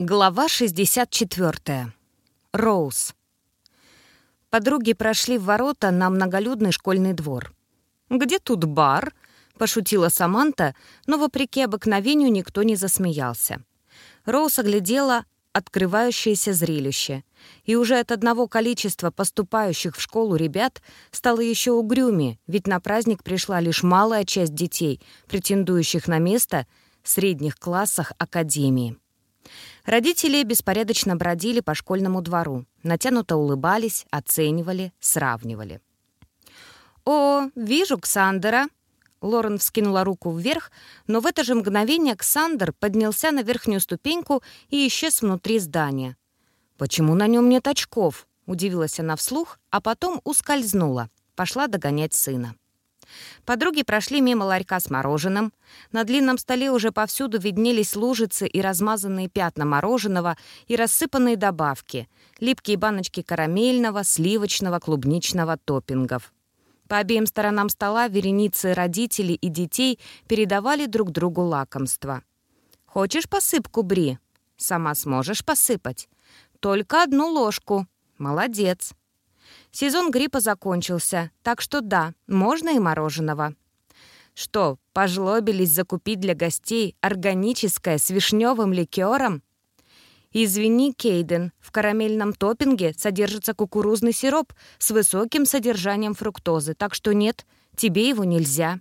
Глава 64. Роуз. Подруги прошли в ворота на многолюдный школьный двор. «Где тут бар?» — пошутила Саманта, но, вопреки обыкновению, никто не засмеялся. Роуз оглядела открывающееся зрелище, и уже от одного количества поступающих в школу ребят стало еще угрюмее, ведь на праздник пришла лишь малая часть детей, претендующих на место в средних классах Академии. Родители беспорядочно бродили по школьному двору, натянуто улыбались, оценивали, сравнивали. «О, вижу Ксандера!» Лорен вскинула руку вверх, но в это же мгновение Ксандер поднялся на верхнюю ступеньку и исчез внутри здания. «Почему на нем нет очков?» — удивилась она вслух, а потом ускользнула, пошла догонять сына. Подруги прошли мимо ларька с мороженым. На длинном столе уже повсюду виднелись лужицы и размазанные пятна мороженого и рассыпанные добавки, липкие баночки карамельного, сливочного, клубничного топпингов. По обеим сторонам стола вереницы родителей и детей передавали друг другу лакомства. «Хочешь посыпку, Бри? Сама сможешь посыпать. Только одну ложку. Молодец. Сезон гриппа закончился, так что да, можно и мороженого. Что, пожлобились закупить для гостей органическое с вишневым ликером? Извини, Кейден, в карамельном топпинге содержится кукурузный сироп с высоким содержанием фруктозы, так что нет, тебе его нельзя.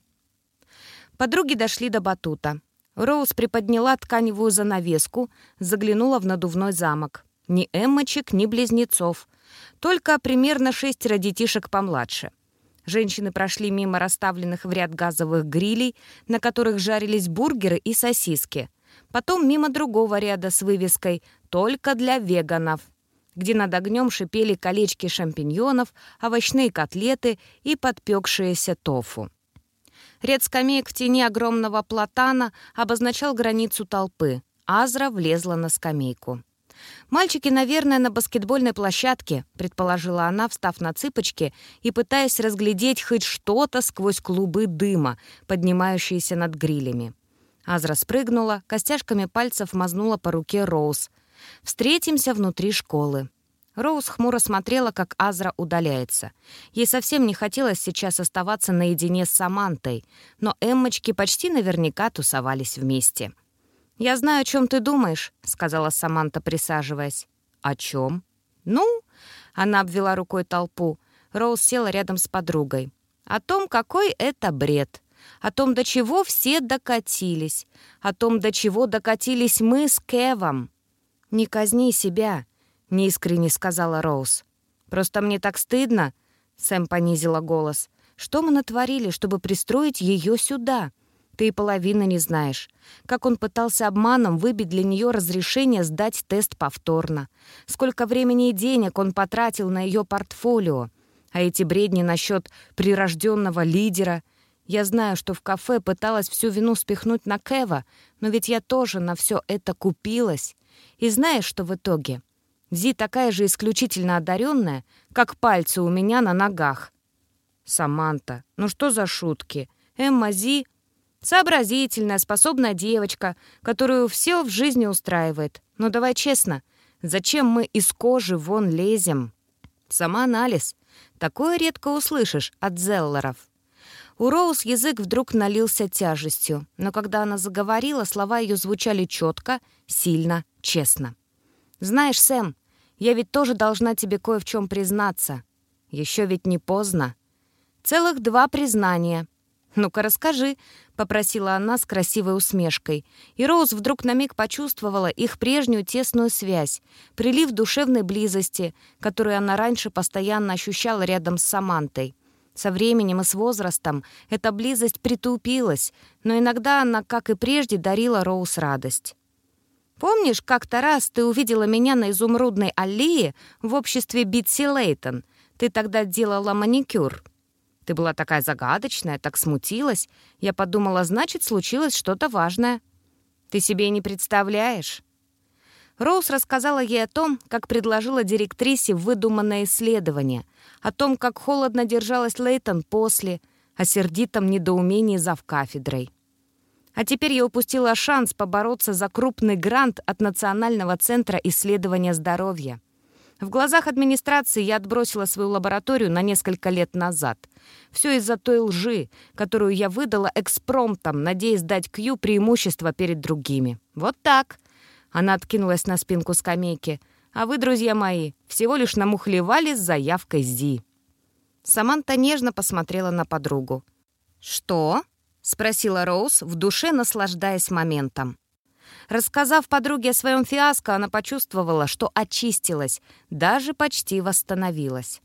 Подруги дошли до батута. Роуз приподняла тканевую занавеску, заглянула в надувной замок. Ни эммочек, ни близнецов. Только примерно шестеро детишек помладше. Женщины прошли мимо расставленных в ряд газовых грилей, на которых жарились бургеры и сосиски. Потом мимо другого ряда с вывеской «Только для веганов», где над огнем шипели колечки шампиньонов, овощные котлеты и подпекшиеся тофу. Ряд скамеек в тени огромного платана обозначал границу толпы. Азра влезла на скамейку. «Мальчики, наверное, на баскетбольной площадке», — предположила она, встав на цыпочки и пытаясь разглядеть хоть что-то сквозь клубы дыма, поднимающиеся над грилями. Азра спрыгнула, костяшками пальцев мазнула по руке Роуз. «Встретимся внутри школы». Роуз хмуро смотрела, как Азра удаляется. Ей совсем не хотелось сейчас оставаться наедине с Самантой, но Эммочки почти наверняка тусовались вместе. «Я знаю, о чем ты думаешь», — сказала Саманта, присаживаясь. «О чем?» «Ну?» — она обвела рукой толпу. Роуз села рядом с подругой. «О том, какой это бред. О том, до чего все докатились. О том, до чего докатились мы с Кевом». «Не казни себя», — неискренне сказала Роуз. «Просто мне так стыдно», — Сэм понизила голос. «Что мы натворили, чтобы пристроить ее сюда?» Ты и половины не знаешь. Как он пытался обманом выбить для нее разрешение сдать тест повторно. Сколько времени и денег он потратил на ее портфолио. А эти бредни насчет прирожденного лидера. Я знаю, что в кафе пыталась всю вину спихнуть на Кева, но ведь я тоже на все это купилась. И знаешь, что в итоге? Зи такая же исключительно одаренная, как пальцы у меня на ногах. Саманта, ну что за шутки? Эмма Зи Сообразительная, способная девочка, которую все в жизни устраивает. Но давай честно, зачем мы из кожи вон лезем? Самоанализ. Такое редко услышишь от Зеллеров. У Роуз язык вдруг налился тяжестью, но когда она заговорила, слова ее звучали четко, сильно, честно. «Знаешь, Сэм, я ведь тоже должна тебе кое в чем признаться. Еще ведь не поздно. Целых два признания. «Ну-ка, расскажи», — попросила она с красивой усмешкой. И Роуз вдруг на миг почувствовала их прежнюю тесную связь, прилив душевной близости, которую она раньше постоянно ощущала рядом с Самантой. Со временем и с возрастом эта близость притупилась, но иногда она, как и прежде, дарила Роуз радость. «Помнишь, как-то раз ты увидела меня на Изумрудной аллее в обществе Битси Лейтон? Ты тогда делала маникюр». Ты была такая загадочная, так смутилась. Я подумала, значит, случилось что-то важное. Ты себе не представляешь». Роуз рассказала ей о том, как предложила директрисе выдуманное исследование, о том, как холодно держалась Лейтон после, о сердитом недоумении зав кафедрой. А теперь я упустила шанс побороться за крупный грант от Национального центра исследования здоровья. В глазах администрации я отбросила свою лабораторию на несколько лет назад. Все из-за той лжи, которую я выдала экспромтом, надеясь дать Кью преимущество перед другими. Вот так. Она откинулась на спинку скамейки. А вы, друзья мои, всего лишь намухлевали с заявкой ЗИ. Саманта нежно посмотрела на подругу. «Что?» — спросила Роуз, в душе наслаждаясь моментом. Рассказав подруге о своем фиаско, она почувствовала, что очистилась, даже почти восстановилась.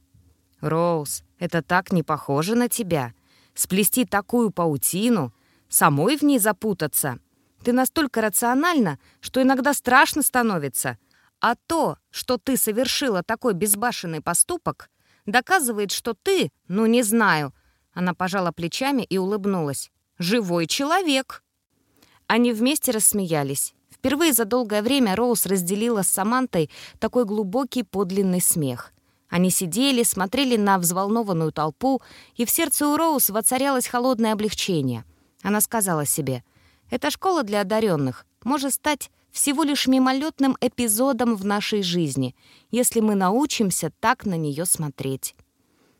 «Роуз, это так не похоже на тебя. Сплести такую паутину, самой в ней запутаться. Ты настолько рациональна, что иногда страшно становится. А то, что ты совершила такой безбашенный поступок, доказывает, что ты, ну не знаю...» Она пожала плечами и улыбнулась. «Живой человек!» Они вместе рассмеялись. Впервые за долгое время Роуз разделила с Самантой такой глубокий подлинный смех. Они сидели, смотрели на взволнованную толпу, и в сердце у Роуз воцарялось холодное облегчение. Она сказала себе, «Эта школа для одаренных может стать всего лишь мимолетным эпизодом в нашей жизни, если мы научимся так на нее смотреть».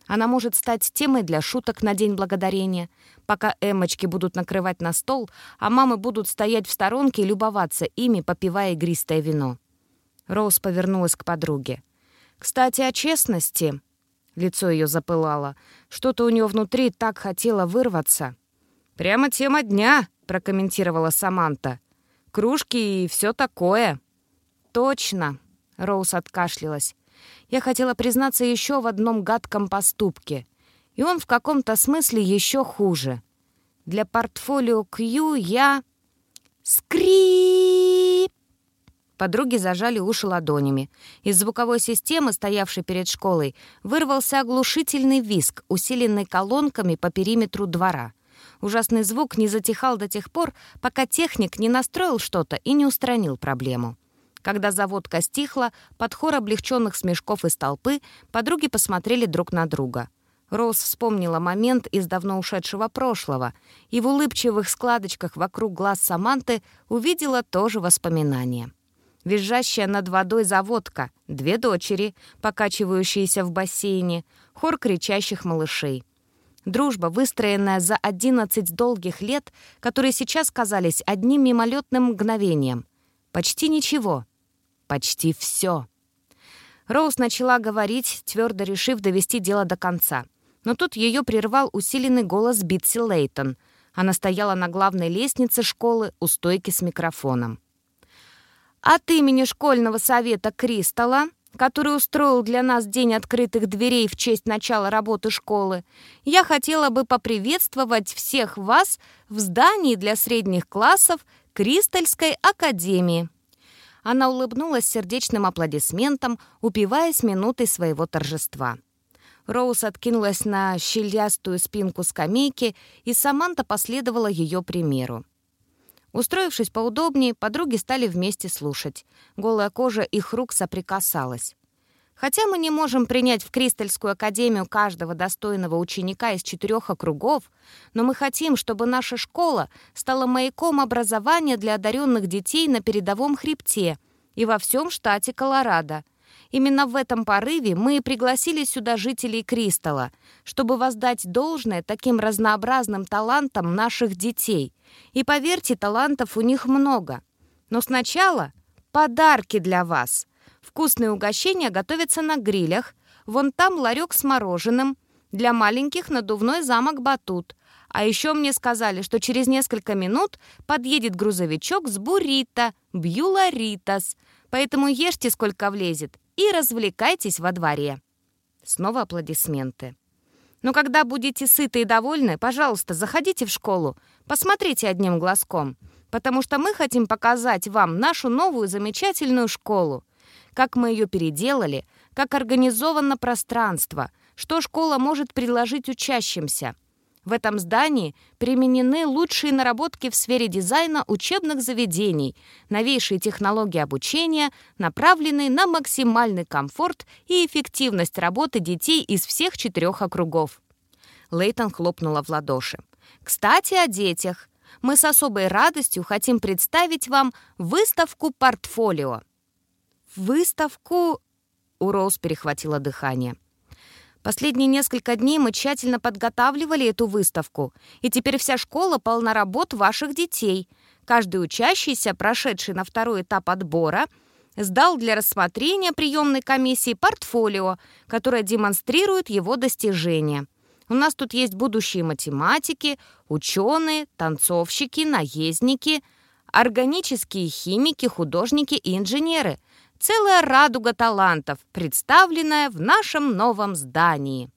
Она может стать темой для шуток на День Благодарения, пока эмочки будут накрывать на стол, а мамы будут стоять в сторонке и любоваться ими, попивая игристое вино. Роуз повернулась к подруге. «Кстати, о честности...» Лицо ее запылало. Что-то у нее внутри так хотело вырваться. «Прямо тема дня», — прокомментировала Саманта. «Кружки и все такое». «Точно», — Роуз откашлялась. Я хотела признаться еще в одном гадком поступке. И он в каком-то смысле еще хуже. Для портфолио Q я... Скрип! Подруги зажали уши ладонями. Из звуковой системы, стоявшей перед школой, вырвался оглушительный визг, усиленный колонками по периметру двора. Ужасный звук не затихал до тех пор, пока техник не настроил что-то и не устранил проблему. Когда заводка стихла, под хор облегченных смешков из толпы подруги посмотрели друг на друга. Роуз вспомнила момент из давно ушедшего прошлого и в улыбчивых складочках вокруг глаз Саманты увидела тоже воспоминания. Визжащая над водой заводка, две дочери, покачивающиеся в бассейне, хор кричащих малышей. Дружба, выстроенная за 11 долгих лет, которые сейчас казались одним мимолетным мгновением. Почти ничего — почти все. Роуз начала говорить, твердо решив довести дело до конца. Но тут ее прервал усиленный голос Битси Лейтон. Она стояла на главной лестнице школы у стойки с микрофоном. «От имени школьного совета Кристалла, который устроил для нас День открытых дверей в честь начала работы школы, я хотела бы поприветствовать всех вас в здании для средних классов Кристальской академии». Она улыбнулась сердечным аплодисментом, упиваясь минутой своего торжества. Роуз откинулась на щелястую спинку скамейки, и Саманта последовала ее примеру. Устроившись поудобнее, подруги стали вместе слушать. Голая кожа их рук соприкасалась. Хотя мы не можем принять в Кристальскую академию каждого достойного ученика из четырех округов, но мы хотим, чтобы наша школа стала маяком образования для одаренных детей на передовом хребте и во всем штате Колорадо. Именно в этом порыве мы и пригласили сюда жителей Кристалла, чтобы воздать должное таким разнообразным талантам наших детей. И поверьте, талантов у них много. Но сначала подарки для вас — Вкусные угощения готовятся на грилях. Вон там ларек с мороженым. Для маленьких надувной замок «Батут». А еще мне сказали, что через несколько минут подъедет грузовичок с буррито, бьюларитас. Поэтому ешьте, сколько влезет, и развлекайтесь во дворе. Снова аплодисменты. Но когда будете сыты и довольны, пожалуйста, заходите в школу, посмотрите одним глазком, потому что мы хотим показать вам нашу новую замечательную школу как мы ее переделали, как организовано пространство, что школа может предложить учащимся. В этом здании применены лучшие наработки в сфере дизайна учебных заведений, новейшие технологии обучения, направленные на максимальный комфорт и эффективность работы детей из всех четырех округов. Лейтон хлопнула в ладоши. «Кстати, о детях. мы с особой радостью хотим представить вам выставку портфолио». «Выставку...» — у Роуз перехватило дыхание. Последние несколько дней мы тщательно подготавливали эту выставку, и теперь вся школа полна работ ваших детей. Каждый учащийся, прошедший на второй этап отбора, сдал для рассмотрения приемной комиссии портфолио, которое демонстрирует его достижения. У нас тут есть будущие математики, ученые, танцовщики, наездники, органические химики, художники и инженеры – целая радуга талантов, представленная в нашем новом здании.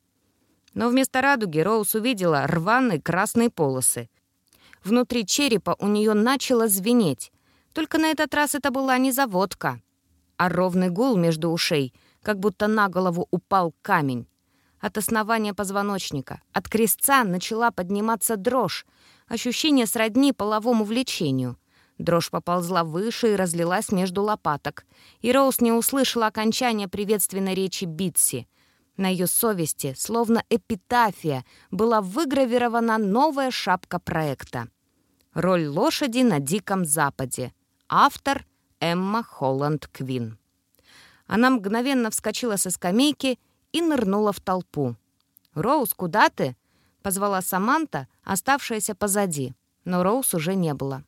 Но вместо радуги Роуз увидела рваные красные полосы. Внутри черепа у нее начало звенеть. Только на этот раз это была не заводка, а ровный гул между ушей, как будто на голову упал камень. От основания позвоночника, от крестца начала подниматься дрожь, ощущение сродни половому влечению — Дрожь поползла выше и разлилась между лопаток. И Роуз не услышала окончания приветственной речи Битси. На ее совести, словно эпитафия, была выгравирована новая шапка проекта. Роль лошади на Диком Западе. Автор Эмма Холланд Квин. Она мгновенно вскочила со скамейки и нырнула в толпу. «Роуз, куда ты?» — позвала Саманта, оставшаяся позади. Но Роуз уже не было.